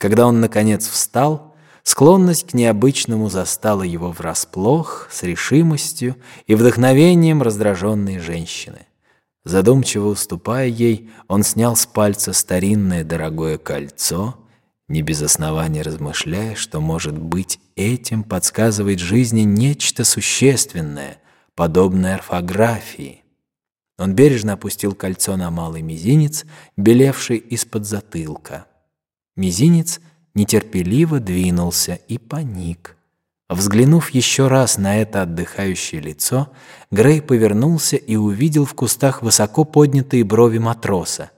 Когда он, наконец, встал, склонность к необычному застала его врасплох с решимостью и вдохновением раздраженной женщины. Задумчиво уступая ей, он снял с пальца старинное дорогое кольцо, не без основания размышляя, что, может быть, этим подсказывает жизни нечто существенное, подобное орфографии. Он бережно опустил кольцо на малый мизинец, белевший из-под затылка. Мизинец нетерпеливо двинулся и паник. Взглянув еще раз на это отдыхающее лицо, Грей повернулся и увидел в кустах высоко поднятые брови матроса.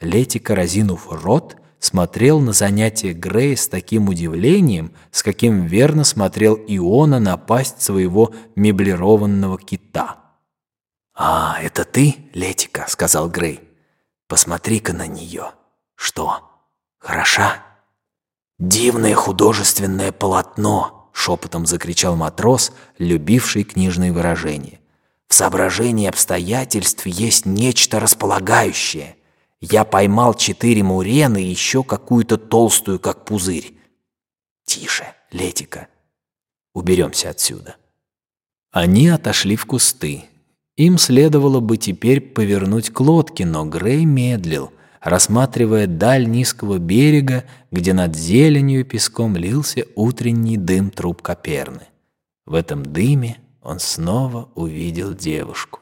Летика, разинув рот, смотрел на занятие Грея с таким удивлением, с каким верно смотрел Иона на пасть своего меблированного кита. «А, это ты, Летика?» — сказал Грей. «Посмотри-ка на нее. Что, хороша?» «Дивное художественное полотно!» — шепотом закричал матрос, любивший книжные выражения. «В соображении обстоятельств есть нечто располагающее. Я поймал четыре мурены и еще какую-то толстую, как пузырь. Тише, Летика. Уберемся отсюда». Они отошли в кусты. Им следовало бы теперь повернуть к лодке, но Грей медлил, рассматривая даль низкого берега, где над зеленью и песком лился утренний дым труб Коперны. В этом дыме он снова увидел девушку.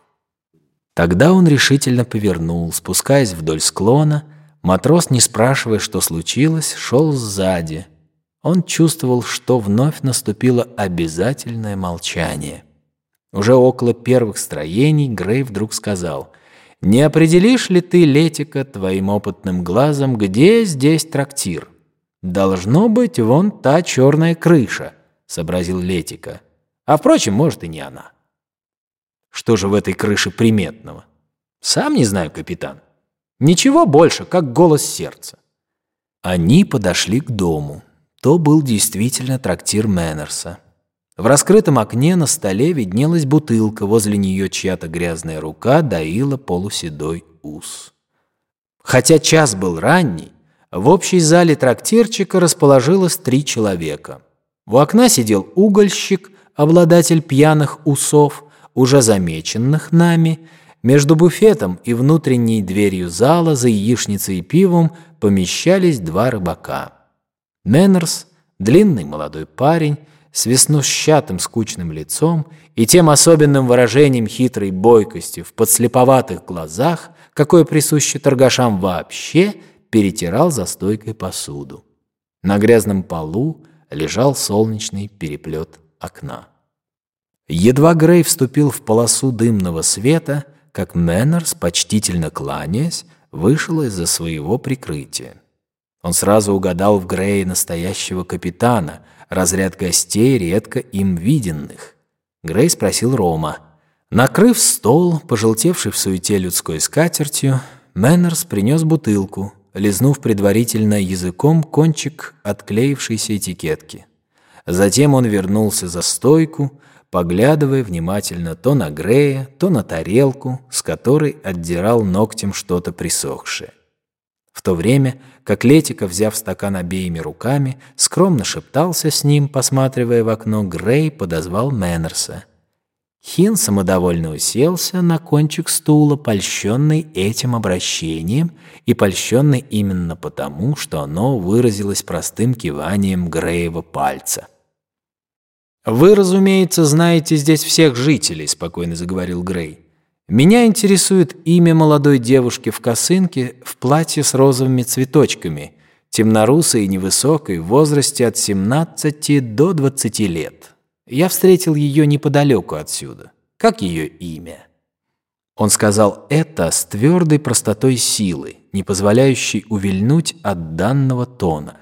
Тогда он решительно повернул, спускаясь вдоль склона. Матрос, не спрашивая, что случилось, шел сзади. Он чувствовал, что вновь наступило обязательное молчание. Уже около первых строений Грей вдруг сказал, «Не определишь ли ты, Летика, твоим опытным глазом, где здесь трактир?» «Должно быть вон та черная крыша», — сообразил Летика. «А, впрочем, может, и не она». «Что же в этой крыше приметного?» «Сам не знаю, капитан. Ничего больше, как голос сердца». Они подошли к дому. То был действительно трактир Мэннерса. В раскрытом окне на столе виднелась бутылка, возле нее чья-то грязная рука доила полуседой ус. Хотя час был ранний, в общей зале трактирчика расположилось три человека. У окна сидел угольщик, обладатель пьяных усов, уже замеченных нами. Между буфетом и внутренней дверью зала за яичницей и пивом помещались два рыбака. Мэннерс, длинный молодой парень, с веснущатым скучным лицом и тем особенным выражением хитрой бойкости в подслеповатых глазах, какое присуще торгашам вообще, перетирал за стойкой посуду. На грязном полу лежал солнечный переплет окна. Едва Грей вступил в полосу дымного света, как Меннерс, почтительно кланяясь, вышел из-за своего прикрытия. Он сразу угадал в Грее настоящего капитана, разряд гостей, редко им виденных. Грей спросил рома. Накрыв стол пожелтевшей в суете людской скатертью, Меннерс принес бутылку, лизнув предварительно языком кончик отклеившейся этикетки. Затем он вернулся за стойку, поглядывая внимательно то на Грея, то на тарелку, с которой отдирал ногтем что-то присохшее. В то время, как Летика, взяв стакан обеими руками, скромно шептался с ним, посматривая в окно, Грей подозвал Мэннерса. Хин самодовольно уселся на кончик стула, польщенный этим обращением и польщенный именно потому, что оно выразилось простым киванием Греева пальца. «Вы, разумеется, знаете здесь всех жителей», — спокойно заговорил Грей. Меня интересует имя молодой девушки в косынке в платье с розовыми цветочками, темнорусой и невысокой, в возрасте от 17 до 20 лет. Я встретил ее неподалеку отсюда. Как ее имя? Он сказал это с твердой простотой силы, не позволяющей увильнуть от данного тона.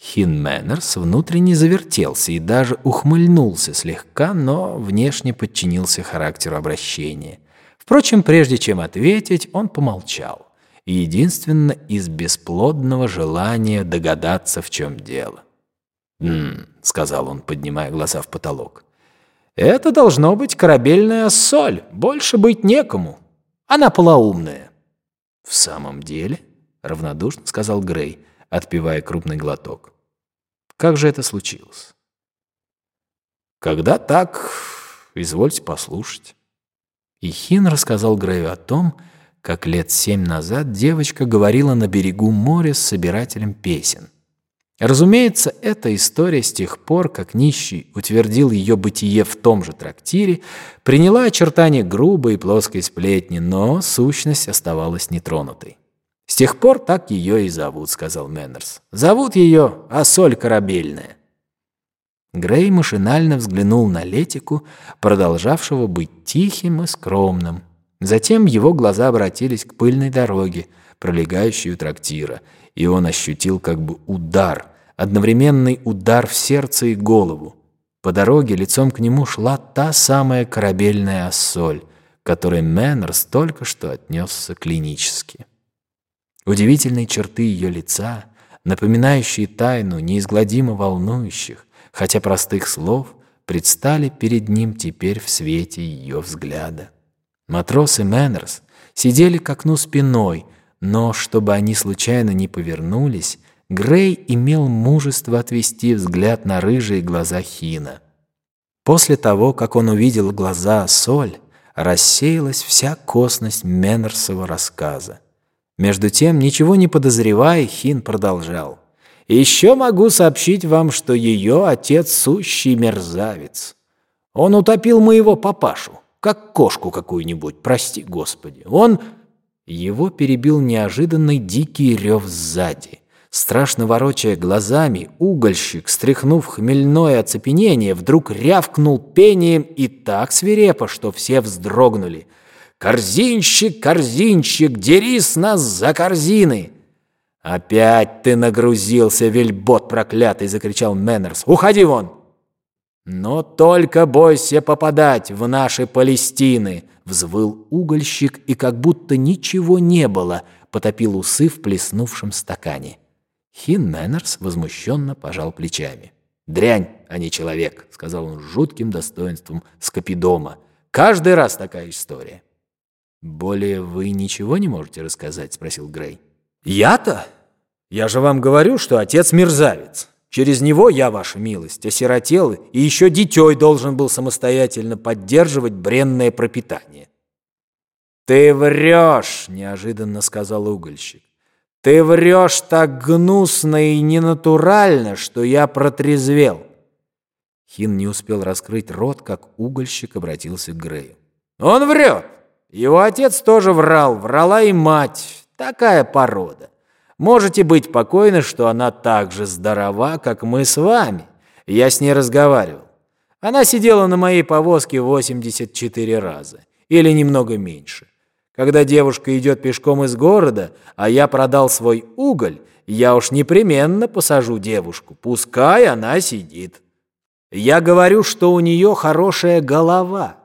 Хин Мэннерс внутренне завертелся и даже ухмыльнулся слегка, но внешне подчинился характеру обращения. Впрочем, прежде чем ответить, он помолчал. Единственно из бесплодного желания догадаться, в чем дело. «М-м», сказал он, поднимая глаза в потолок. «Это должно быть корабельная соль, больше быть некому. Она полоумная». «В самом деле?» — равнодушно сказал Грей. отпивая крупный глоток. Как же это случилось? Когда так, извольте послушать. И Хин рассказал Грею о том, как лет семь назад девочка говорила на берегу моря с собирателем песен. Разумеется, эта история с тех пор, как нищий утвердил ее бытие в том же трактире, приняла очертания грубой и плоской сплетни, но сущность оставалась нетронутой. «С тех пор так ее и зовут», — сказал Мэннерс. «Зовут ее Ассоль Корабельная». Грей машинально взглянул на Летику, продолжавшего быть тихим и скромным. Затем его глаза обратились к пыльной дороге, пролегающей у трактира, и он ощутил как бы удар, одновременный удар в сердце и голову. По дороге лицом к нему шла та самая корабельная Ассоль, к которой Меннерс только что отнесся клинически. Удивительные черты ее лица, напоминающие тайну неизгладимо волнующих, хотя простых слов, предстали перед ним теперь в свете ее взгляда. Матросы и Меннерс сидели к окну спиной, но, чтобы они случайно не повернулись, Грей имел мужество отвести взгляд на рыжие глаза Хина. После того, как он увидел глаза Соль, рассеялась вся косность Меннерсова рассказа. Между тем, ничего не подозревая, Хин продолжал. «Еще могу сообщить вам, что ее отец сущий мерзавец. Он утопил моего папашу, как кошку какую-нибудь, прости господи. Он...» Его перебил неожиданный дикий рев сзади. Страшно ворочая глазами, угольщик, стряхнув хмельное оцепенение, вдруг рявкнул пением и так свирепо, что все вздрогнули. «Корзинщик, корзинщик, дерись нас за корзины!» «Опять ты нагрузился, вельбот проклятый!» — закричал Мэннерс. «Уходи вон!» «Но только бойся попадать в наши Палестины!» — взвыл угольщик и как будто ничего не было, потопил усы в плеснувшем стакане. Хин Мэннерс возмущенно пожал плечами. «Дрянь, а не человек», — сказал он с жутким достоинством Скопидома. «Каждый раз такая история». «Более вы ничего не можете рассказать?» — спросил Грей. «Я-то? Я же вам говорю, что отец мерзавец. Через него я, ваша милость, осиротел и еще дитей должен был самостоятельно поддерживать бренное пропитание». «Ты врешь!» — неожиданно сказал угольщик. «Ты врешь так гнусно и ненатурально, что я протрезвел». Хин не успел раскрыть рот, как угольщик обратился к Грею. «Он врет! Его отец тоже врал, врала и мать. Такая порода. Можете быть покойны, что она так же здорова, как мы с вами. Я с ней разговаривал. Она сидела на моей повозке 84 раза. Или немного меньше. Когда девушка идет пешком из города, а я продал свой уголь, я уж непременно посажу девушку. Пускай она сидит. Я говорю, что у нее хорошая голова.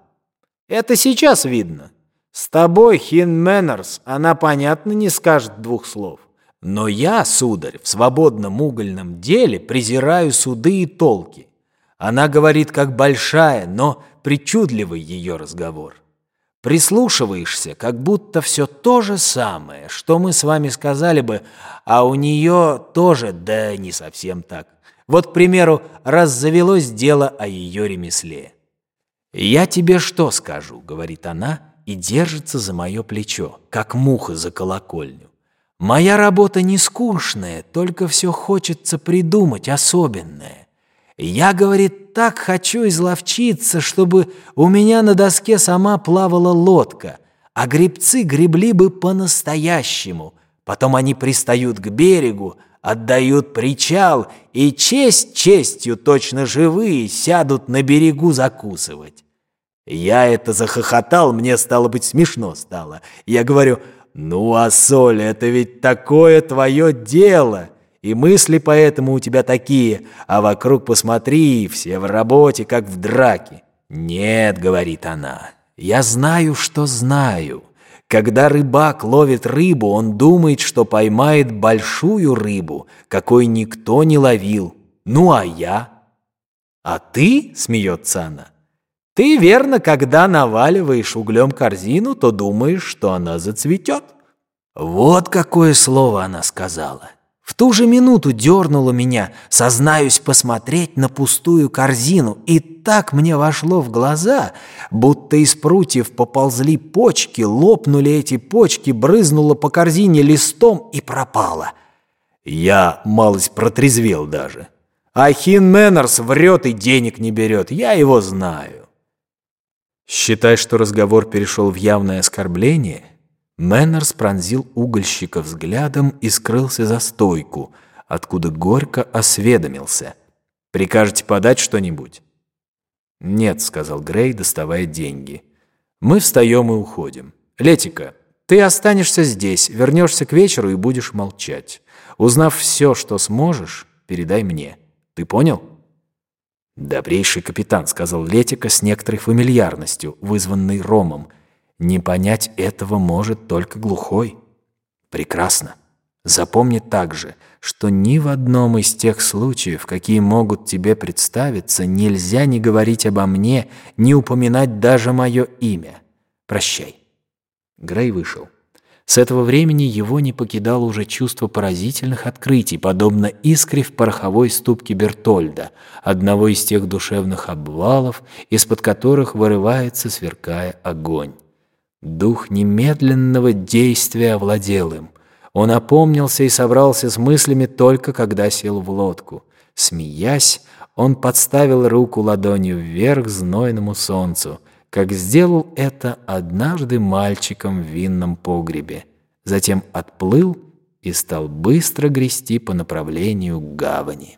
Это сейчас видно. С тобой, Хин Мэннерс, она, понятно, не скажет двух слов. Но я, сударь, в свободном угольном деле презираю суды и толки. Она говорит, как большая, но причудливый ее разговор. Прислушиваешься, как будто все то же самое, что мы с вами сказали бы, а у нее тоже, да не совсем так. Вот, к примеру, раз завелось дело о ее ремесле. «Я тебе что скажу?» — говорит она — и держится за мое плечо, как муха за колокольню. Моя работа не скучная, только все хочется придумать особенное. Я, говорит, так хочу изловчиться, чтобы у меня на доске сама плавала лодка, а гребцы гребли бы по-настоящему. Потом они пристают к берегу, отдают причал и честь честью точно живые сядут на берегу закусывать. Я это захохотал, мне стало быть смешно стало. Я говорю, ну а соль, это ведь такое твое дело. И мысли поэтому у тебя такие, а вокруг посмотри, все в работе, как в драке. Нет, говорит она, я знаю, что знаю. Когда рыбак ловит рыбу, он думает, что поймает большую рыбу, какой никто не ловил. Ну а я? А ты, смеется она, ты верно, когда наваливаешь углем корзину, то думаешь, что она зацветет. Вот какое слово она сказала. В ту же минуту дернуло меня, сознаюсь, посмотреть на пустую корзину, и так мне вошло в глаза, будто из прутьев поползли почки, лопнули эти почки, брызнуло по корзине листом и пропало. Я малость протрезвел даже. Ахин Мэннерс врет и денег не берет, я его знаю. Считай, что разговор перешел в явное оскорбление, Мэннерс пронзил угольщика взглядом и скрылся за стойку, откуда горько осведомился. «Прикажете подать что-нибудь?» «Нет», — сказал Грей, доставая деньги. «Мы встаем и уходим. Летика, ты останешься здесь, вернешься к вечеру и будешь молчать. Узнав все, что сможешь, передай мне. Ты понял?» «Добрейший капитан», — сказал Летика с некоторой фамильярностью, вызванной Ромом — не понять этого может только глухой. Прекрасно. Запомни также, что ни в одном из тех случаев, какие могут тебе представиться, нельзя не говорить обо мне, не упоминать даже мое имя. Прощай. Грей вышел. С этого времени его не покидало уже чувство поразительных открытий, подобно искре в пороховой ступке Бертольда, одного из тех душевных обвалов, из-под которых вырывается, сверкая огонь. Дух немедленного действия овладел им. Он опомнился и собрался с мыслями только когда сел в лодку. Смеясь, он подставил руку ладонью вверх знойному солнцу, как сделал это однажды мальчиком в винном погребе. Затем отплыл и стал быстро грести по направлению к гавани.